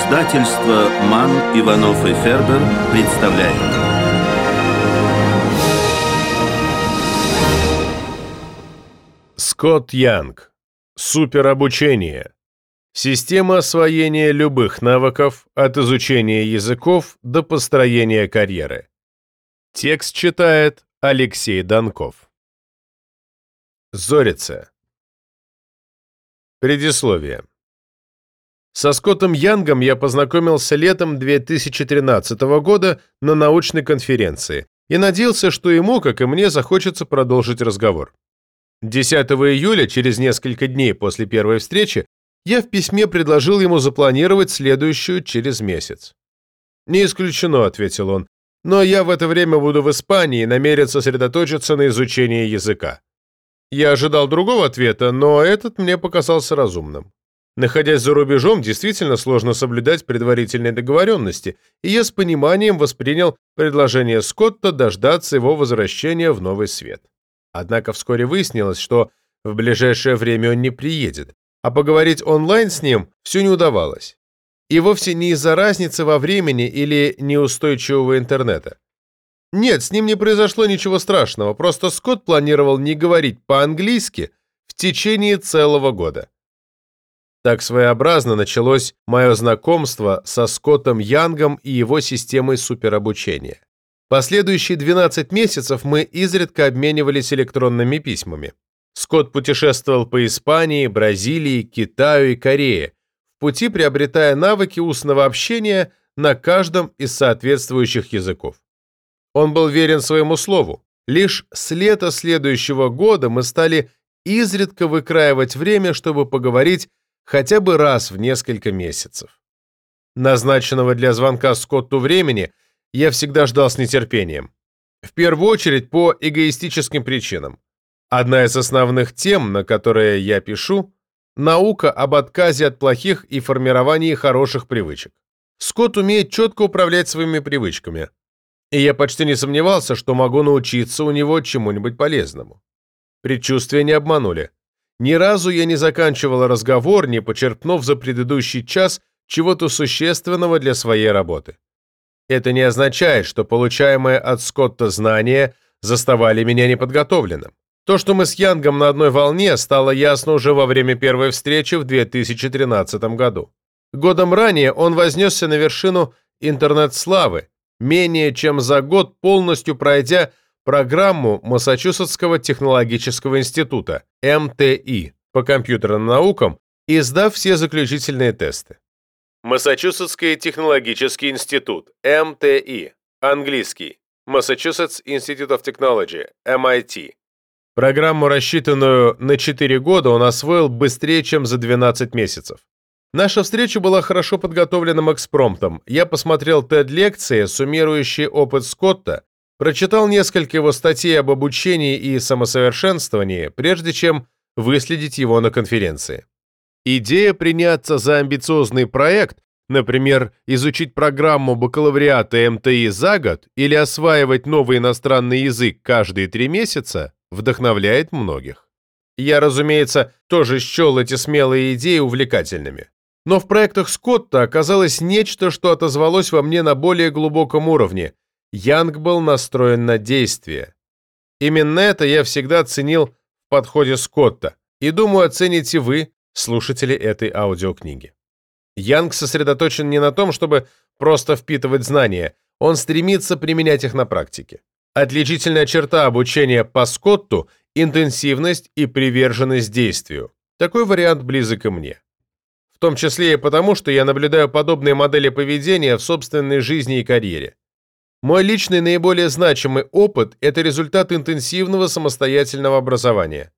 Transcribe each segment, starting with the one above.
Издательство «Ман, Иванов и Фербер» представляет. Скотт Янг. Суперобучение. Система освоения любых навыков от изучения языков до построения карьеры. Текст читает Алексей Донков. Зорица. Предисловие. Со Скоттом Янгом я познакомился летом 2013 года на научной конференции и надеялся, что ему, как и мне, захочется продолжить разговор. 10 июля, через несколько дней после первой встречи, я в письме предложил ему запланировать следующую через месяц. «Не исключено», — ответил он, «но я в это время буду в Испании и намерен сосредоточиться на изучении языка». Я ожидал другого ответа, но этот мне показался разумным. Находясь за рубежом, действительно сложно соблюдать предварительные договоренности, и я с пониманием воспринял предложение Скотта дождаться его возвращения в Новый Свет. Однако вскоре выяснилось, что в ближайшее время он не приедет, а поговорить онлайн с ним все не удавалось. И вовсе не из-за разницы во времени или неустойчивого интернета. Нет, с ним не произошло ничего страшного, просто Скотт планировал не говорить по-английски в течение целого года. Так своеобразно началось мое знакомство со Скоттом Янгом и его системой суперобучения. Последующие 12 месяцев мы изредка обменивались электронными письмами. Скотт путешествовал по Испании, Бразилии, Китаю и Корее, в пути приобретая навыки устного общения на каждом из соответствующих языков. Он был верен своему слову. Лишь с лета следующего года мы стали изредка выкраивать время, чтобы поговорить хотя бы раз в несколько месяцев. Назначенного для звонка Скотту времени я всегда ждал с нетерпением. В первую очередь по эгоистическим причинам. Одна из основных тем, на которые я пишу, наука об отказе от плохих и формировании хороших привычек. Скотт умеет четко управлять своими привычками, и я почти не сомневался, что могу научиться у него чему-нибудь полезному. Предчувствия не обманули. Ни разу я не заканчивал разговор, не почерпнув за предыдущий час чего-то существенного для своей работы. Это не означает, что получаемые от Скотта знания заставали меня неподготовленным. То, что мы с Янгом на одной волне, стало ясно уже во время первой встречи в 2013 году. Годом ранее он вознесся на вершину интернет-славы, менее чем за год полностью пройдя программу Массачусетского технологического института, МТИ, по компьютерным наукам и сдав все заключительные тесты. Массачусетский технологический институт, МТИ, английский, Massachusetts Institute of Technology, MIT. Программу, рассчитанную на 4 года, он освоил быстрее, чем за 12 месяцев. Наша встреча была хорошо подготовленным экспромтом. Я посмотрел TED-лекции, суммирующие опыт Скотта, Прочитал несколько его статей об обучении и самосовершенствовании, прежде чем выследить его на конференции. Идея приняться за амбициозный проект, например, изучить программу бакалавриата МТИ за год или осваивать новый иностранный язык каждые три месяца, вдохновляет многих. Я, разумеется, тоже счел эти смелые идеи увлекательными. Но в проектах Скотта оказалось нечто, что отозвалось во мне на более глубоком уровне, Янг был настроен на действие. Именно это я всегда ценил в подходе Скотта, и думаю, оцените вы, слушатели этой аудиокниги. Янг сосредоточен не на том, чтобы просто впитывать знания, он стремится применять их на практике. Отличительная черта обучения по Скотту – интенсивность и приверженность действию. Такой вариант близок и мне. В том числе и потому, что я наблюдаю подобные модели поведения в собственной жизни и карьере. Мой личный наиболее значимый опыт – это результат интенсивного самостоятельного образования.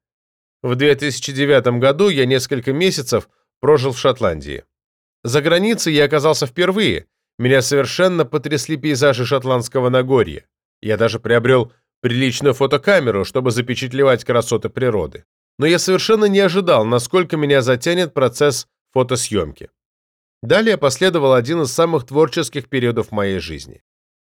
В 2009 году я несколько месяцев прожил в Шотландии. За границей я оказался впервые. Меня совершенно потрясли пейзажи шотландского Нагорья. Я даже приобрел приличную фотокамеру, чтобы запечатлевать красоты природы. Но я совершенно не ожидал, насколько меня затянет процесс фотосъемки. Далее последовал один из самых творческих периодов моей жизни.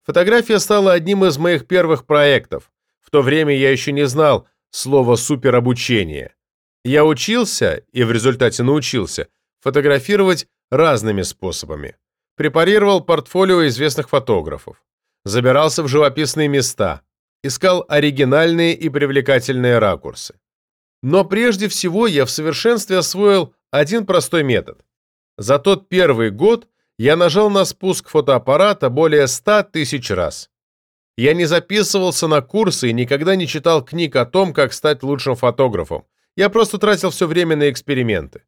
Фотография стала одним из моих первых проектов. В то время я еще не знал слова «суперобучение». Я учился, и в результате научился, фотографировать разными способами. препарировал портфолио известных фотографов, забирался в живописные места, искал оригинальные и привлекательные ракурсы. Но прежде всего я в совершенстве освоил один простой метод. За тот первый год я нажал на спуск фотоаппарата более 100 тысяч раз. Я не записывался на курсы и никогда не читал книг о том, как стать лучшим фотографом. Я просто тратил все время на эксперименты.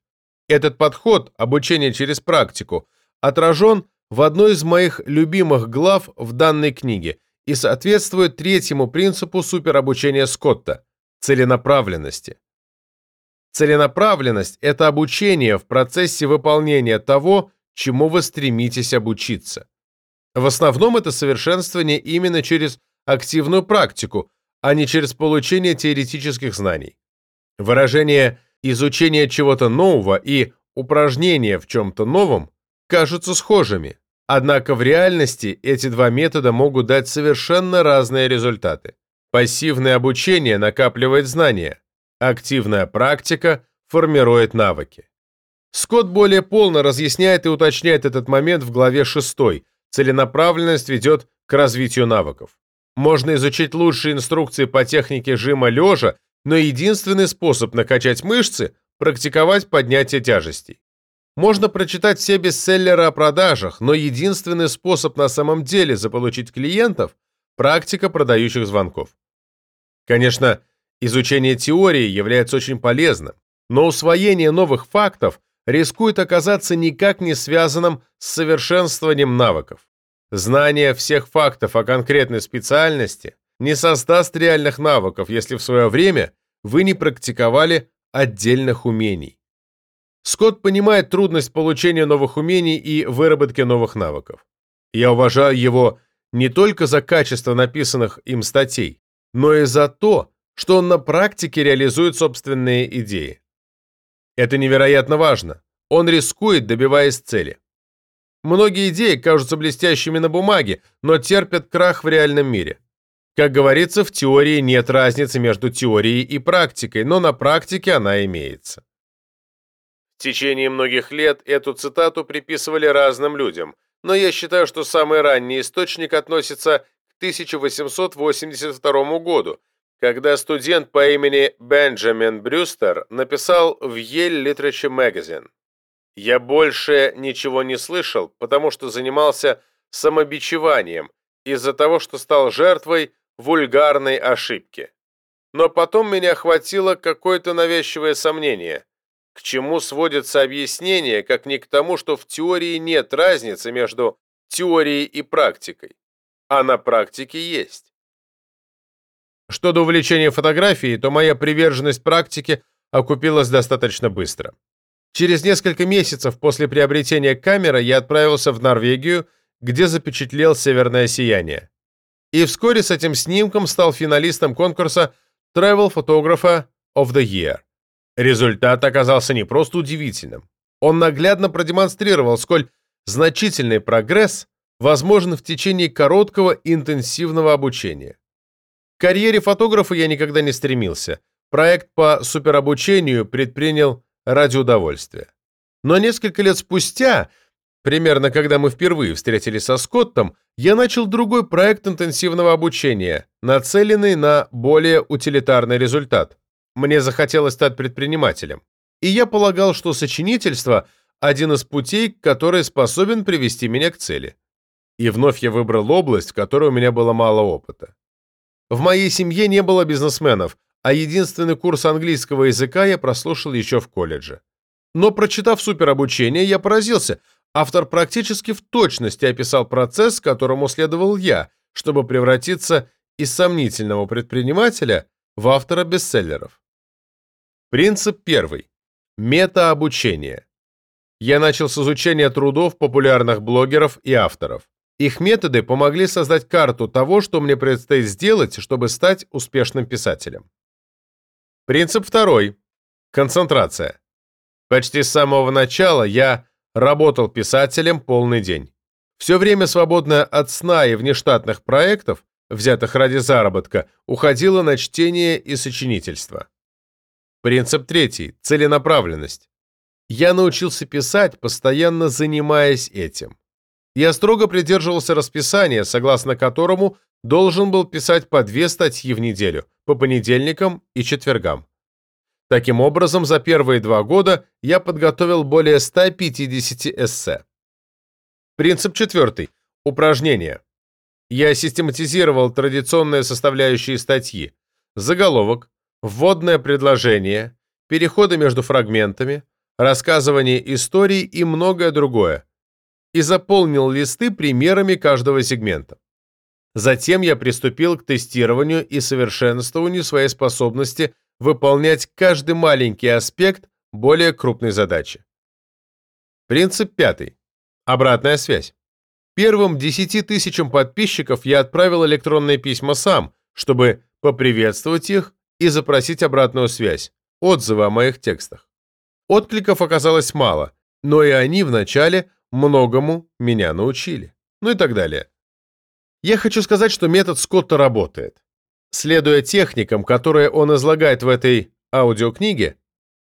Этот подход, обучение через практику, отражен в одной из моих любимых глав в данной книге и соответствует третьему принципу суперобучения Скотта – целенаправленности. Целенаправленность – это обучение в процессе выполнения того, чему вы стремитесь обучиться. В основном это совершенствование именно через активную практику, а не через получение теоретических знаний. Выражение «изучение чего-то нового» и «упражнение в чем-то новом» кажутся схожими, однако в реальности эти два метода могут дать совершенно разные результаты. Пассивное обучение накапливает знания, активная практика формирует навыки. Скотт более полно разъясняет и уточняет этот момент в главе 6. Целенаправленность ведет к развитию навыков. Можно изучить лучшие инструкции по технике жима лежа, но единственный способ накачать мышцы – практиковать поднятие тяжестей. Можно прочитать все бестселлеры о продажах, но единственный способ на самом деле заполучить клиентов – практика продающих звонков. Конечно, изучение теории является очень полезным, но усвоение новых фактов рискует оказаться никак не связанным с совершенствованием навыков. Знание всех фактов о конкретной специальности не создаст реальных навыков, если в свое время вы не практиковали отдельных умений. Скотт понимает трудность получения новых умений и выработки новых навыков. Я уважаю его не только за качество написанных им статей, но и за то, что он на практике реализует собственные идеи. Это невероятно важно. Он рискует, добиваясь цели. Многие идеи кажутся блестящими на бумаге, но терпят крах в реальном мире. Как говорится, в теории нет разницы между теорией и практикой, но на практике она имеется. В течение многих лет эту цитату приписывали разным людям, но я считаю, что самый ранний источник относится к 1882 году, когда студент по имени Бенджамин Брюстер написал в Yale Literature Magazine. «Я больше ничего не слышал, потому что занимался самобичеванием из-за того, что стал жертвой вульгарной ошибки. Но потом меня охватило какое-то навязчивое сомнение. К чему сводится объяснение, как не к тому, что в теории нет разницы между теорией и практикой, а на практике есть. Что до увлечения фотографией, то моя приверженность практике окупилась достаточно быстро. Через несколько месяцев после приобретения камеры я отправился в Норвегию, где запечатлел «Северное сияние». И вскоре с этим снимком стал финалистом конкурса Travel Photographer of the Year. Результат оказался не просто удивительным. Он наглядно продемонстрировал, сколь значительный прогресс возможен в течение короткого интенсивного обучения. Карьере фотографа я никогда не стремился. Проект по суперобучению предпринял ради удовольствия. Но несколько лет спустя, примерно когда мы впервые встретились со Скоттом, я начал другой проект интенсивного обучения, нацеленный на более утилитарный результат. Мне захотелось стать предпринимателем. И я полагал, что сочинительство – один из путей, который способен привести меня к цели. И вновь я выбрал область, в которой у меня было мало опыта. В моей семье не было бизнесменов, а единственный курс английского языка я прослушал еще в колледже. Но прочитав суперобучение, я поразился. Автор практически в точности описал процесс, которому следовал я, чтобы превратиться из сомнительного предпринимателя в автора бестселлеров. Принцип первый. Метаобучение. Я начал с изучения трудов популярных блогеров и авторов. Их методы помогли создать карту того, что мне предстоит сделать, чтобы стать успешным писателем. Принцип второй. Концентрация. Почти с самого начала я работал писателем полный день. Все время, свободное от сна и внештатных проектов, взятых ради заработка, уходило на чтение и сочинительство. Принцип третий. Целенаправленность. Я научился писать, постоянно занимаясь этим. Я строго придерживался расписания, согласно которому должен был писать по две статьи в неделю, по понедельникам и четвергам. Таким образом, за первые два года я подготовил более 150 эссе. Принцип четвертый. Упражнения. Я систематизировал традиционные составляющие статьи. Заголовок, вводное предложение, переходы между фрагментами, рассказывание историй и многое другое. И заполнил листы примерами каждого сегмента. Затем я приступил к тестированию и совершенствованию своей способности выполнять каждый маленький аспект более крупной задачи. Принцип пятый. Обратная связь. Первым 10 тысячам подписчиков я отправил электронные письма сам, чтобы поприветствовать их и запросить обратную связь, отзывы о моих текстах. Откликов оказалось мало, но и они вначале многому меня научили. Ну и так далее. Я хочу сказать, что метод Скотта работает. Следуя техникам, которые он излагает в этой аудиокниге,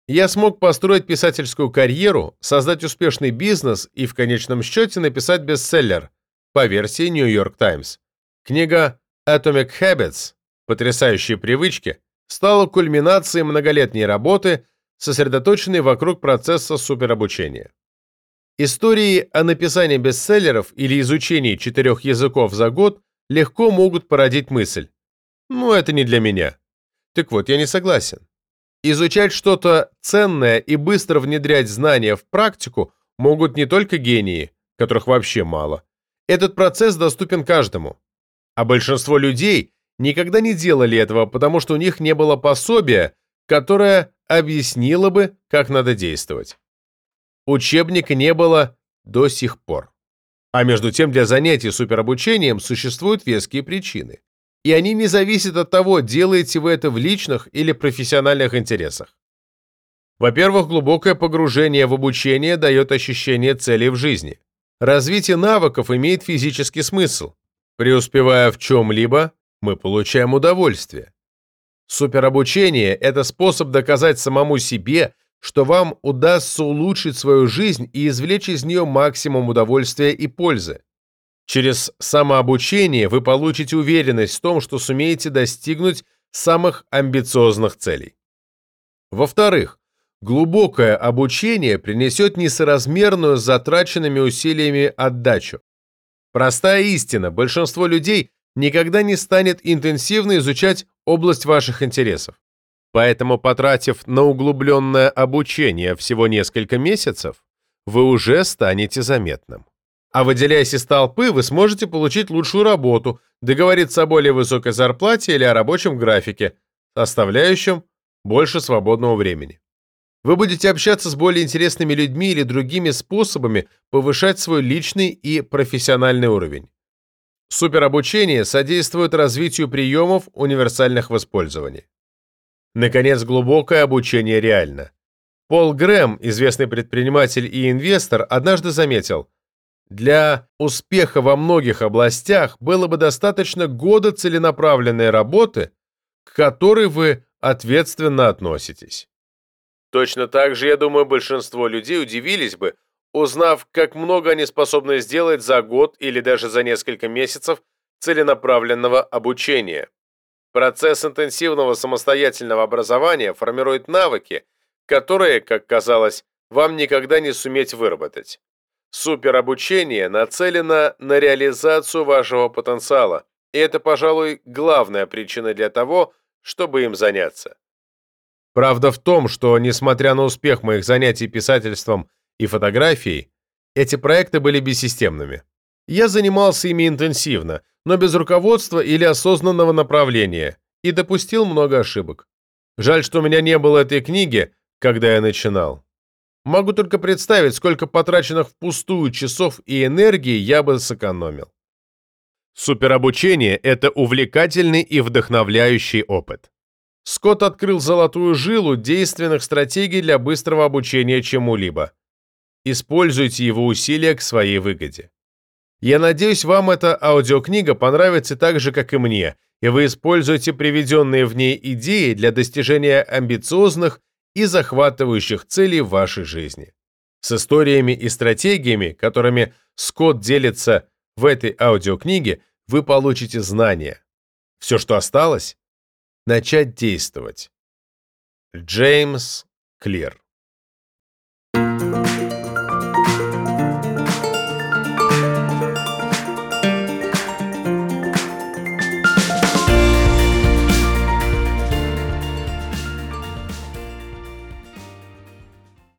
я смог построить писательскую карьеру, создать успешный бизнес и в конечном счете написать бестселлер по версии New York Times. Книга Atomic Habits «Потрясающие привычки» стала кульминацией многолетней работы, сосредоточенной вокруг процесса суперобучения. Истории о написании бестселлеров или изучении четырех языков за год легко могут породить мысль. Ну, это не для меня. Так вот, я не согласен. Изучать что-то ценное и быстро внедрять знания в практику могут не только гении, которых вообще мало. Этот процесс доступен каждому. А большинство людей никогда не делали этого, потому что у них не было пособия, которое объяснило бы, как надо действовать учебника не было до сих пор. А между тем для занятий суперобучением существуют веские причины. И они не зависят от того, делаете вы это в личных или профессиональных интересах. Во-первых, глубокое погружение в обучение дает ощущение цели в жизни. Развитие навыков имеет физический смысл. Преуспевая в чем-либо, мы получаем удовольствие. Суперобучение – это способ доказать самому себе, что вам удастся улучшить свою жизнь и извлечь из нее максимум удовольствия и пользы. Через самообучение вы получите уверенность в том, что сумеете достигнуть самых амбициозных целей. Во-вторых, глубокое обучение принесет несоразмерную с затраченными усилиями отдачу. Простая истина, большинство людей никогда не станет интенсивно изучать область ваших интересов. Поэтому, потратив на углубленное обучение всего несколько месяцев, вы уже станете заметным. А выделяясь из толпы, вы сможете получить лучшую работу, договориться о более высокой зарплате или о рабочем графике, оставляющем больше свободного времени. Вы будете общаться с более интересными людьми или другими способами повышать свой личный и профессиональный уровень. Суперобучение содействует развитию приемов универсальных в использовании. Наконец, глубокое обучение реально. Пол Грэм, известный предприниматель и инвестор, однажды заметил, для успеха во многих областях было бы достаточно года целенаправленной работы, к которой вы ответственно относитесь. Точно так же, я думаю, большинство людей удивились бы, узнав, как много они способны сделать за год или даже за несколько месяцев целенаправленного обучения. Процесс интенсивного самостоятельного образования формирует навыки, которые, как казалось, вам никогда не суметь выработать. Суперобучение нацелено на реализацию вашего потенциала, и это, пожалуй, главная причина для того, чтобы им заняться. Правда в том, что, несмотря на успех моих занятий писательством и фотографией, эти проекты были бессистемными. Я занимался ими интенсивно, но без руководства или осознанного направления, и допустил много ошибок. Жаль, что у меня не было этой книги, когда я начинал. Могу только представить, сколько потраченных впустую часов и энергии я бы сэкономил. Суперобучение – это увлекательный и вдохновляющий опыт. Скотт открыл золотую жилу действенных стратегий для быстрого обучения чему-либо. Используйте его усилия к своей выгоде. Я надеюсь, вам эта аудиокнига понравится так же, как и мне, и вы используете приведенные в ней идеи для достижения амбициозных и захватывающих целей в вашей жизни. С историями и стратегиями, которыми Скотт делится в этой аудиокниге, вы получите знания. Все, что осталось – начать действовать. Джеймс Клир